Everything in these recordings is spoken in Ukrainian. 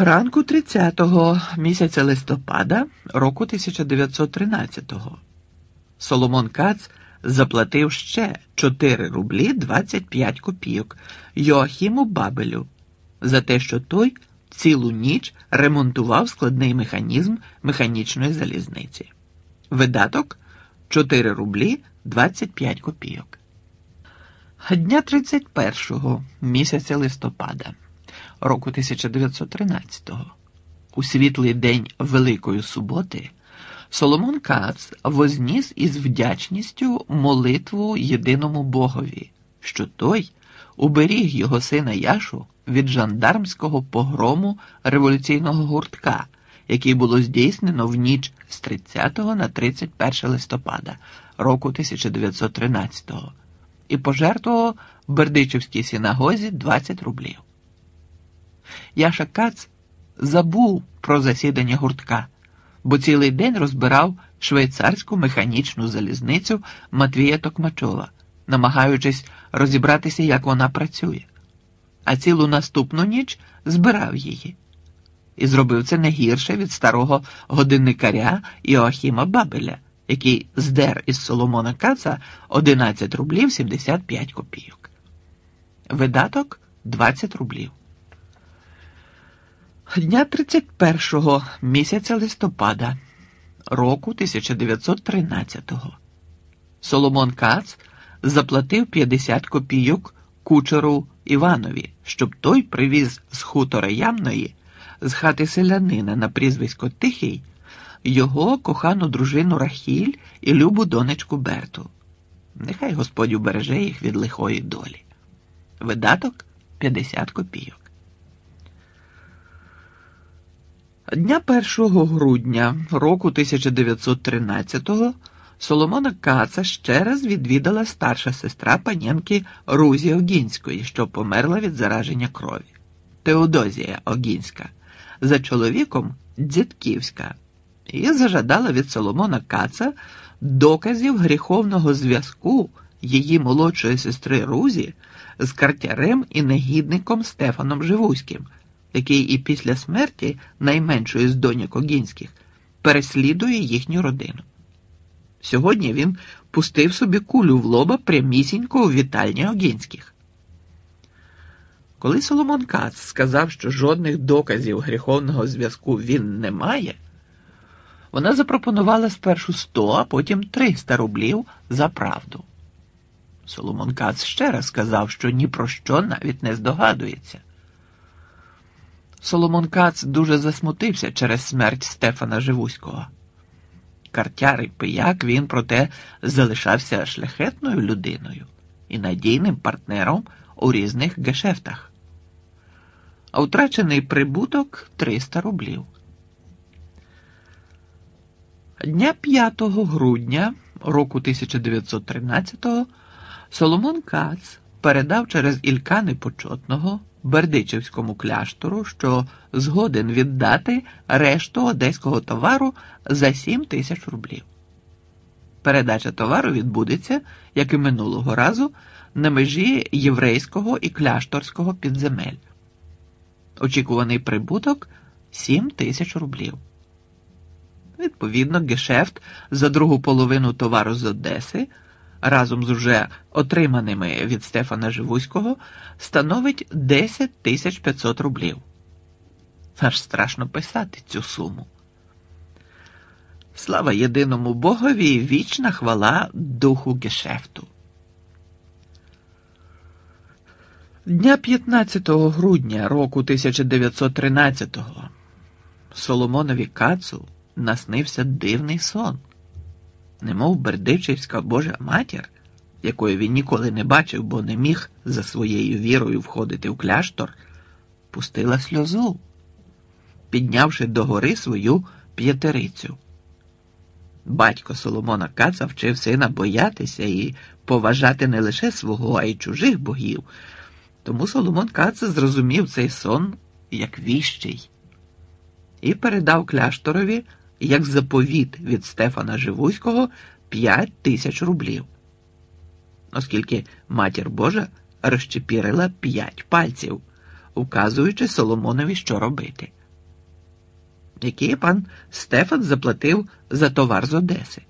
Ранку 30-го місяця листопада року 1913-го Соломон Кац заплатив ще 4 рублі 25 копійок Йоахіму Бабелю за те, що той цілу ніч ремонтував складний механізм механічної залізниці. Видаток 4 рублі 25 копійок. Дня 31-го місяця листопада року 1913-го, у світлий день Великої Суботи, Соломон Кац возніс із вдячністю молитву єдиному Богові, що той уберіг його сина Яшу від жандармського погрому революційного гуртка, який було здійснено в ніч з 30 на 31 листопада року 1913-го, і пожертвував Бердичівській синагозі 20 рублів. Яша Кац забув про засідання гуртка, бо цілий день розбирав швейцарську механічну залізницю Матвія Токмачова, намагаючись розібратися, як вона працює. А цілу наступну ніч збирав її. І зробив це не гірше від старого годинникаря Іоахіма Бабеля, який здер із Соломона Каца 11 рублів 75 копійок. Видаток 20 рублів. Дня 31-го місяця листопада року 1913-го Соломон Кац заплатив 50 копійок кучеру Іванові, щоб той привіз з хутора Ямної, з хати селянина на прізвисько Тихий, його кохану дружину Рахіль і любу донечку Берту. Нехай Господь убереже їх від лихої долі. Видаток 50 копійок. Дня 1 грудня року 1913-го Соломона Каца ще раз відвідала старша сестра панянки Рузі Огінської, що померла від зараження крові. Теодозія Огінська, за чоловіком Дзітківська, і зажадала від Соломона Каца доказів гріховного зв'язку її молодшої сестри Рузі з картярем і негідником Стефаном Живуським який і після смерті найменшої з доньок Огінських переслідує їхню родину. Сьогодні він пустив собі кулю в лоба прямісінько у вітальні Огінських. Коли Соломон Кац сказав, що жодних доказів гріховного зв'язку він не має, вона запропонувала спершу 100, а потім 300 рублів за правду. Соломон Кац ще раз сказав, що ні про що навіть не здогадується. Соломон Кац дуже засмутився через смерть Стефана Живуського. Картяр і пияк він, проте, залишався шляхетною людиною і надійним партнером у різних гешефтах. А втрачений прибуток 300 рублів. Дня 5 грудня року 1913-го Соломон Кац передав через Ількани Почотного Бердичівському кляштору, що згоден віддати решту одеського товару за 7 тисяч рублів. Передача товару відбудеться, як і минулого разу, на межі єврейського і кляшторського підземель. Очікуваний прибуток 7 тисяч рублів. Відповідно, гешефт за другу половину товару з Одеси разом з уже отриманими від Стефана Живуського становить 10 тисяч 500 рублів. Аж страшно писати цю суму. Слава єдиному Богові і вічна хвала духу гешефту. Дня 15 грудня року 1913-го Соломонові Кацу наснився дивний сон немов Бердичівська Божа матір, якої він ніколи не бачив, бо не міг за своєю вірою входити в кляштор, пустила сльозу, піднявши догори свою п'ятерицю. Батько Соломона Каца вчив сина боятися і поважати не лише свого, а й чужих богів. Тому Соломон Каца зрозумів цей сон як віщий і передав кляшторові як заповіт від Стефана Живуського 5 тисяч рублів. Оскільки матір Божа розчепірила п'ять пальців, указуючи Соломонові, що робити. які пан Стефан заплатив за товар з Одеси.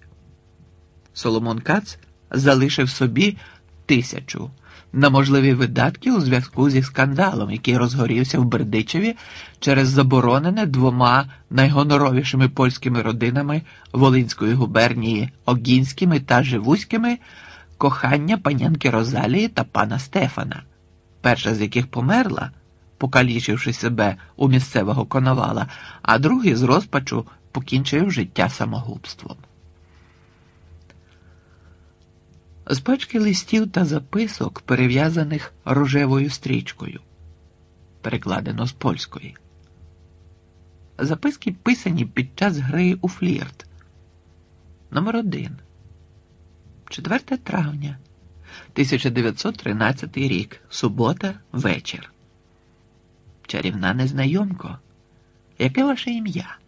Соломон Кац залишив собі тисячу на можливі видатки у зв'язку зі скандалом, який розгорівся в Бердичеві через заборонене двома найгоноровішими польськими родинами Волинської губернії Огінськими та Живуськими кохання панянки Розалії та пана Стефана, перша з яких померла, покалічивши себе у місцевого коновала, а другий з розпачу покінчив життя самогубством. З пачки листів та записок, перев'язаних рожевою стрічкою, перекладено з польської. Записки писані під час гри у флірт. Номер один. 4 травня 1913 рік. Субота, вечір. Чарівна незнайомко. Яке ваше ім'я?